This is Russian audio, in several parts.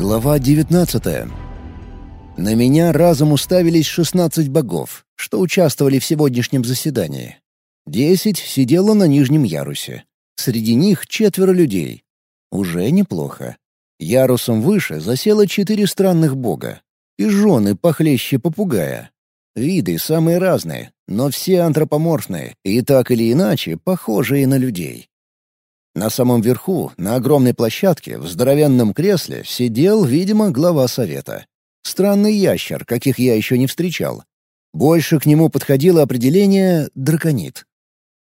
Глава 19 На меня разом уставились 16 богов, что участвовали в сегодняшнем заседании. Десять сидело на нижнем ярусе. Среди них четверо людей. Уже неплохо. Ярусом выше засело четыре странных бога. И жены похлеще попугая. Виды самые разные, но все антропоморфные и так или иначе похожие на людей. На самом верху, на огромной площадке, в здоровенном кресле, сидел, видимо, глава совета. Странный ящер, каких я еще не встречал. Больше к нему подходило определение «драконит».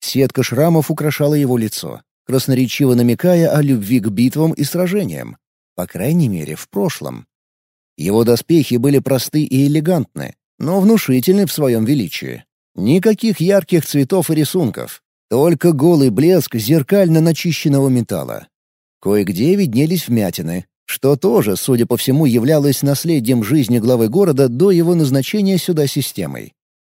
Сетка шрамов украшала его лицо, красноречиво намекая о любви к битвам и сражениям. По крайней мере, в прошлом. Его доспехи были просты и элегантны, но внушительны в своем величии. Никаких ярких цветов и рисунков, только голый блеск зеркально начищенного металла. Кое-где виднелись вмятины, что тоже, судя по всему, являлось наследием жизни главы города до его назначения сюда системой.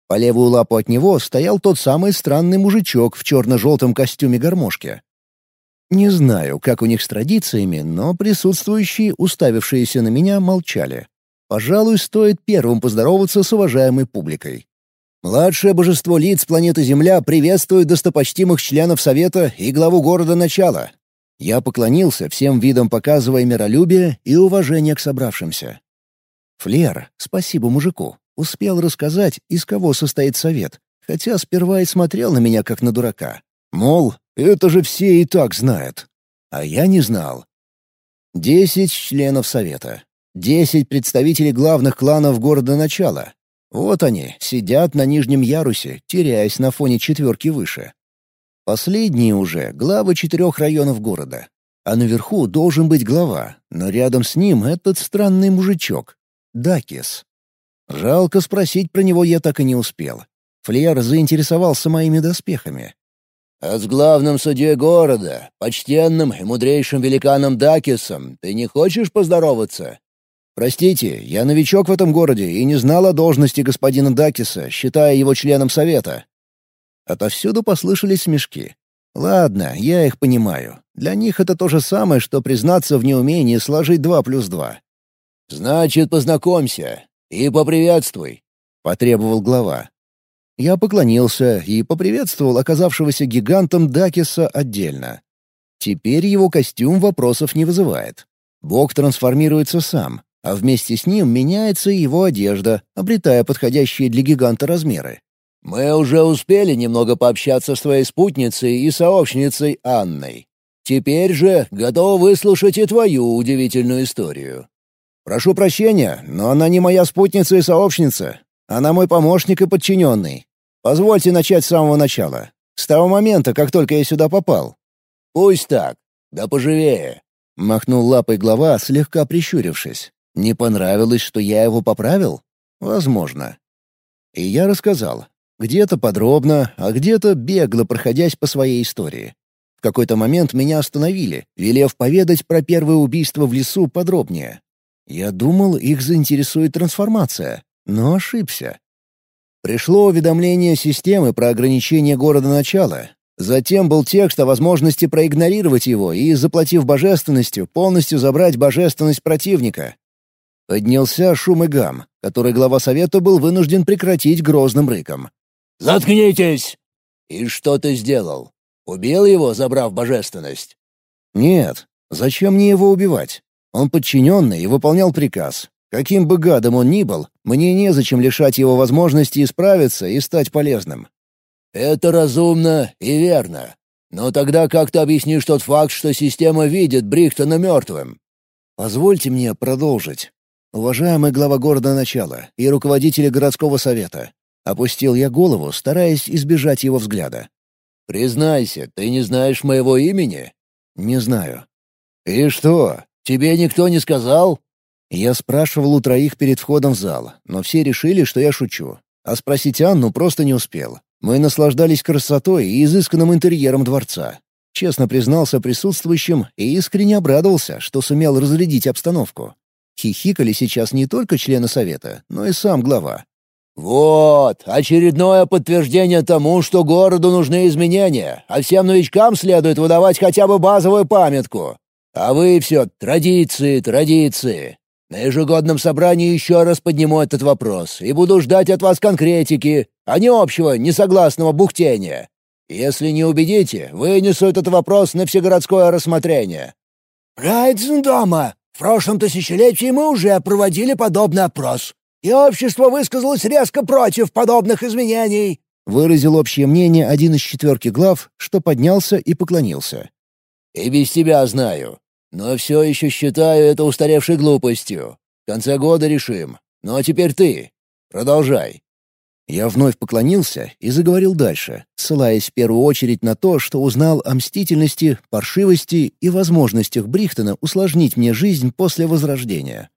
По левую лапу от него стоял тот самый странный мужичок в черно-желтом костюме гармошки. Не знаю, как у них с традициями, но присутствующие, уставившиеся на меня, молчали. Пожалуй, стоит первым поздороваться с уважаемой публикой. Младшее божество лиц планеты Земля приветствует достопочтимых членов Совета и главу города начала. Я поклонился, всем видом показывая миролюбие и уважение к собравшимся. Флер, спасибо мужику, успел рассказать, из кого состоит Совет, хотя сперва и смотрел на меня как на дурака. Мол, это же все и так знают. А я не знал. Десять членов Совета. Десять представителей главных кланов города начала, вот они, сидят на нижнем ярусе, теряясь на фоне четверки выше. Последние уже — главы четырех районов города. А наверху должен быть глава, но рядом с ним этот странный мужичок — Дакис. Жалко спросить про него я так и не успел. Флер заинтересовался моими доспехами. «А с главным судьей города, почтенным и мудрейшим великаном Дакисом, ты не хочешь поздороваться?» «Простите, я новичок в этом городе и не знал о должности господина Дакиса, считая его членом совета». Отовсюду послышались смешки. «Ладно, я их понимаю. Для них это то же самое, что признаться в неумении сложить два плюс два». «Значит, познакомься и поприветствуй», — потребовал глава. Я поклонился и поприветствовал оказавшегося гигантом Дакиса отдельно. Теперь его костюм вопросов не вызывает. Бог трансформируется сам, а вместе с ним меняется его одежда, обретая подходящие для гиганта размеры. «Мы уже успели немного пообщаться с твоей спутницей и сообщницей Анной. Теперь же готов выслушать и твою удивительную историю». «Прошу прощения, но она не моя спутница и сообщница. Она мой помощник и подчиненный. Позвольте начать с самого начала. С того момента, как только я сюда попал». «Пусть так. Да поживее», — махнул лапой глава, слегка прищурившись. Не понравилось, что я его поправил? Возможно. И я рассказал. Где-то подробно, а где-то бегло проходясь по своей истории. В какой-то момент меня остановили, велев поведать про первое убийство в лесу подробнее. Я думал, их заинтересует трансформация, но ошибся. Пришло уведомление системы про ограничение города начала. Затем был текст о возможности проигнорировать его и, заплатив божественностью, полностью забрать божественность противника. Поднялся шум и гам, который глава совета был вынужден прекратить грозным рыком. «Заткнитесь!» «И что ты сделал? Убил его, забрав божественность?» «Нет. Зачем мне его убивать? Он подчиненный и выполнял приказ. Каким бы гадом он ни был, мне незачем лишать его возможности исправиться и стать полезным». «Это разумно и верно. Но тогда как ты объяснишь тот факт, что система видит Брихтона мертвым?» «Позвольте мне продолжить. «Уважаемый глава города начала и руководители городского совета», опустил я голову, стараясь избежать его взгляда. «Признайся, ты не знаешь моего имени?» «Не знаю». «И что, тебе никто не сказал?» Я спрашивал у троих перед входом в зал, но все решили, что я шучу. А спросить Анну просто не успел. Мы наслаждались красотой и изысканным интерьером дворца. Честно признался присутствующим и искренне обрадовался, что сумел разрядить обстановку. Хихикали сейчас не только члены совета, но и сам глава. «Вот, очередное подтверждение тому, что городу нужны изменения, а всем новичкам следует выдавать хотя бы базовую памятку. А вы все традиции, традиции. На ежегодном собрании еще раз подниму этот вопрос и буду ждать от вас конкретики, а не общего несогласного бухтения. Если не убедите, вынесу этот вопрос на всегородское рассмотрение». «Райдзен дома. В прошлом тысячелетии мы уже проводили подобный опрос, и общество высказалось резко против подобных изменений», — выразил общее мнение один из четверки глав, что поднялся и поклонился. «И без тебя знаю. Но все еще считаю это устаревшей глупостью. В конце года решим. Ну а теперь ты. Продолжай». Я вновь поклонился и заговорил дальше, ссылаясь в первую очередь на то, что узнал о мстительности, паршивости и возможностях Брихтона усложнить мне жизнь после Возрождения.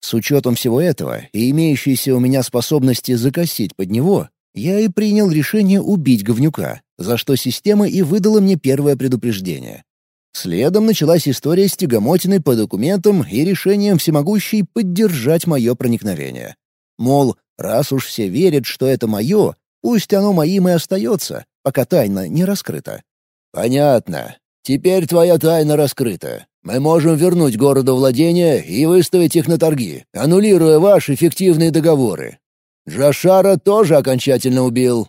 С учетом всего этого и имеющейся у меня способности закосить под него, я и принял решение убить говнюка, за что система и выдала мне первое предупреждение. Следом началась история с тягомотиной по документам и решением всемогущей поддержать мое проникновение. Мол, раз уж все верят, что это мое, пусть оно моим и остается, пока тайна не раскрыта. «Понятно. Теперь твоя тайна раскрыта. Мы можем вернуть городу владения и выставить их на торги, аннулируя ваши фиктивные договоры. Джашара тоже окончательно убил».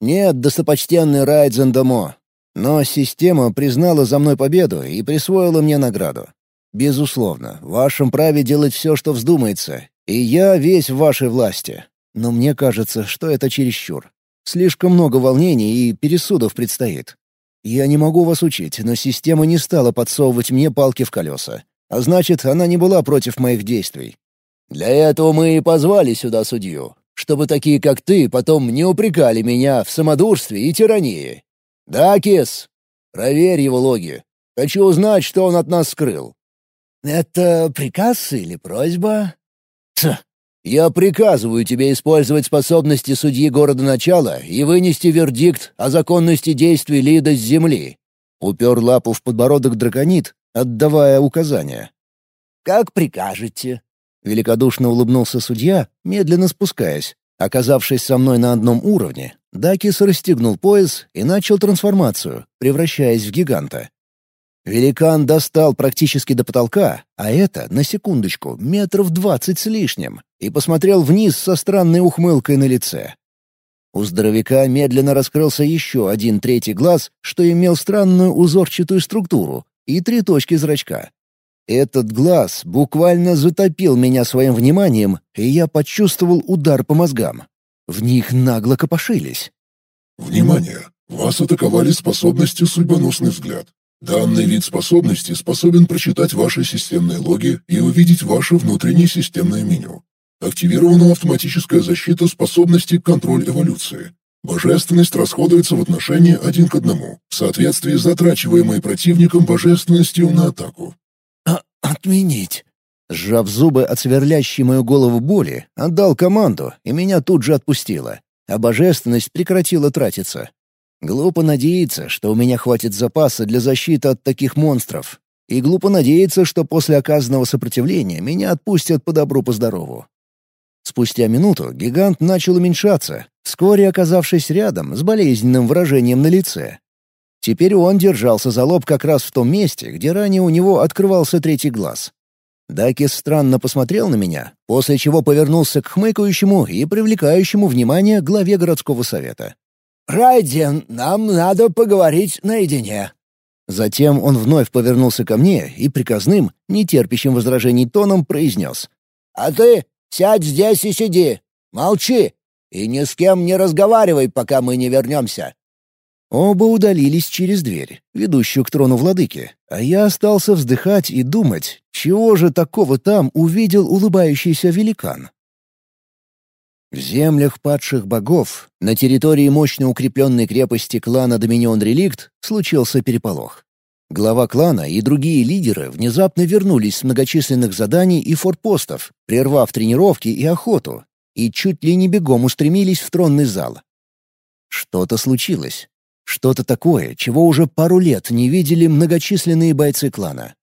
«Нет, достопочтенный Райдзен Домо, но система признала за мной победу и присвоила мне награду. Безусловно, в вашем праве делать все, что вздумается, и я весь в вашей власти. Но мне кажется, что это чересчур. Слишком много волнений и пересудов предстоит. Я не могу вас учить, но система не стала подсовывать мне палки в колеса. А значит, она не была против моих действий. Для этого мы и позвали сюда судью, чтобы такие, как ты, потом не упрекали меня в самодурстве и тирании. «Да, Кис. Проверь его логи. Хочу узнать, что он от нас скрыл». «Это приказ или просьба?» «Ц. Я приказываю тебе использовать способности судьи города начала и вынести вердикт о законности действий Лида с земли». Упер лапу в подбородок драконит, отдавая указания. «Как прикажете». Великодушно улыбнулся судья, медленно спускаясь. Оказавшись со мной на одном уровне, Дакис расстегнул пояс и начал трансформацию, превращаясь в гиганта. Великан достал практически до потолка, а это, на секундочку, метров двадцать с лишним, и посмотрел вниз со странной ухмылкой на лице. У здоровяка медленно раскрылся еще один третий глаз, что имел странную узорчатую структуру, и три точки зрачка. Этот глаз буквально затопил меня своим вниманием, и я почувствовал удар по мозгам. В них нагло копошились. «Внимание! Вас атаковали способностью «Судьбоносный взгляд». Данный вид способности способен прочитать ваши системные логи и увидеть ваше внутреннее системное меню. Активирована автоматическая защита способности «Контроль эволюции». Божественность расходуется в отношении один к одному, в соответствии с затрачиваемой противником божественностью на атаку. А «Отменить!» Сжав зубы от сверлящей мою голову боли, отдал команду, и меня тут же отпустило. А божественность прекратила тратиться. Глупо надеяться, что у меня хватит запаса для защиты от таких монстров. И глупо надеяться, что после оказанного сопротивления меня отпустят по добру по здорову. Спустя минуту гигант начал уменьшаться, вскоре оказавшись рядом с болезненным выражением на лице. Теперь он держался за лоб как раз в том месте, где ранее у него открывался третий глаз. Дакис странно посмотрел на меня, после чего повернулся к хмыкающему и привлекающему внимание главе городского совета. «Райден, нам надо поговорить наедине». Затем он вновь повернулся ко мне и приказным, нетерпящим возражений тоном произнес. «А ты сядь здесь и сиди. Молчи. И ни с кем не разговаривай, пока мы не вернемся. Оба удалились через дверь, ведущую к трону владыки, а я остался вздыхать и думать, чего же такого там увидел улыбающийся великан. В землях падших богов, на территории мощно укрепленной крепости клана Доминион Реликт, случился переполох. Глава клана и другие лидеры внезапно вернулись с многочисленных заданий и форпостов, прервав тренировки и охоту, и чуть ли не бегом устремились в тронный зал. Что-то случилось. Что-то такое, чего уже пару лет не видели многочисленные бойцы клана.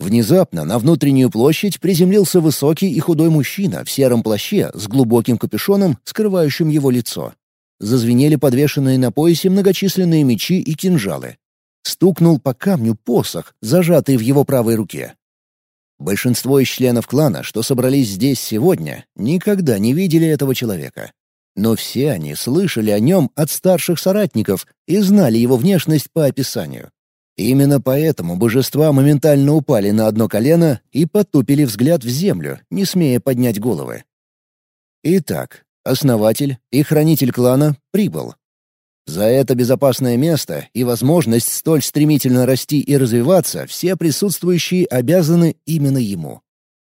Внезапно на внутреннюю площадь приземлился высокий и худой мужчина в сером плаще с глубоким капюшоном, скрывающим его лицо. Зазвенели подвешенные на поясе многочисленные мечи и кинжалы. Стукнул по камню посох, зажатый в его правой руке. Большинство из членов клана, что собрались здесь сегодня, никогда не видели этого человека. Но все они слышали о нем от старших соратников и знали его внешность по описанию. Именно поэтому божества моментально упали на одно колено и потупили взгляд в землю, не смея поднять головы. Итак, основатель и хранитель клана прибыл. За это безопасное место и возможность столь стремительно расти и развиваться все присутствующие обязаны именно ему.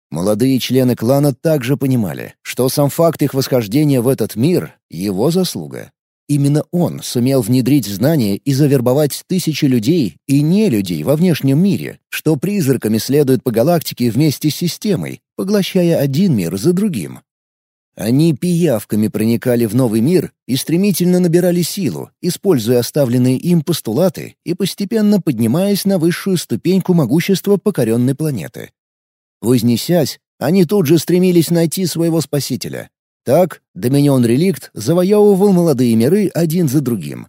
Молодые члены клана также понимали, что сам факт их восхождения в этот мир — его заслуга. Именно он сумел внедрить знания и завербовать тысячи людей и не людей во внешнем мире, что призраками следуют по галактике вместе с системой, поглощая один мир за другим. Они пиявками проникали в новый мир и стремительно набирали силу, используя оставленные им постулаты и постепенно поднимаясь на высшую ступеньку могущества покоренной планеты. Вознесясь, они тут же стремились найти своего спасителя. Так, Доминион Реликт завоевывал молодые миры один за другим.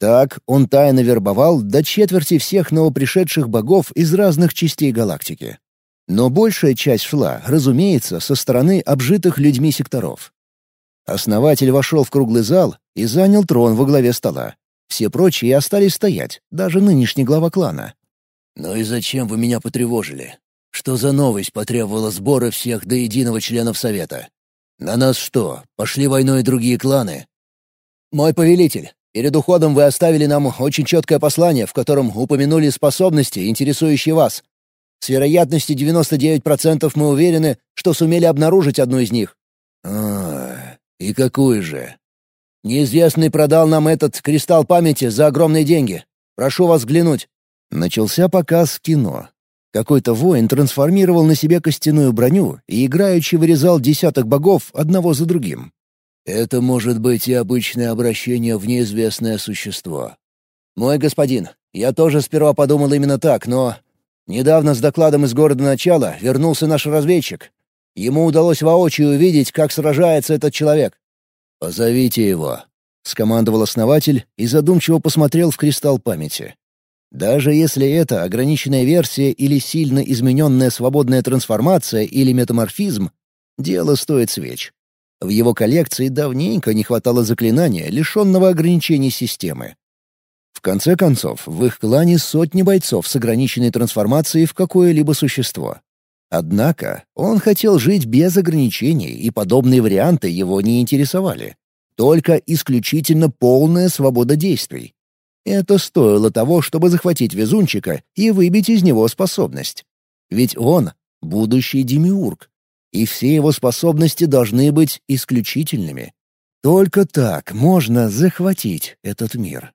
Так, он тайно вербовал до четверти всех новопришедших богов из разных частей галактики. Но большая часть шла, разумеется, со стороны обжитых людьми секторов. Основатель вошел в круглый зал и занял трон во главе стола. Все прочие остались стоять, даже нынешний глава клана. «Ну и зачем вы меня потревожили? Что за новость потребовала сбора всех до единого членов Совета? На нас что, пошли войной другие кланы?» «Мой повелитель, перед уходом вы оставили нам очень четкое послание, в котором упомянули способности, интересующие вас. С вероятностью 99% мы уверены, что сумели обнаружить одну из них. А, и какую же? Неизвестный продал нам этот кристалл памяти за огромные деньги. Прошу вас взглянуть. Начался показ кино. Какой-то воин трансформировал на себе костяную броню и играючи вырезал десяток богов одного за другим. Это может быть и обычное обращение в неизвестное существо. Мой господин, я тоже сперва подумал именно так, но Недавно с докладом из города начала вернулся наш разведчик. Ему удалось воочию увидеть, как сражается этот человек. «Позовите его», — скомандовал основатель и задумчиво посмотрел в кристалл памяти. Даже если это ограниченная версия или сильно измененная свободная трансформация или метаморфизм, дело стоит свеч. В его коллекции давненько не хватало заклинания, лишенного ограничений системы. В конце концов, в их клане сотни бойцов с ограниченной трансформацией в какое-либо существо. Однако он хотел жить без ограничений, и подобные варианты его не интересовали. Только исключительно полная свобода действий. Это стоило того, чтобы захватить везунчика и выбить из него способность. Ведь он — будущий демиург, и все его способности должны быть исключительными. Только так можно захватить этот мир.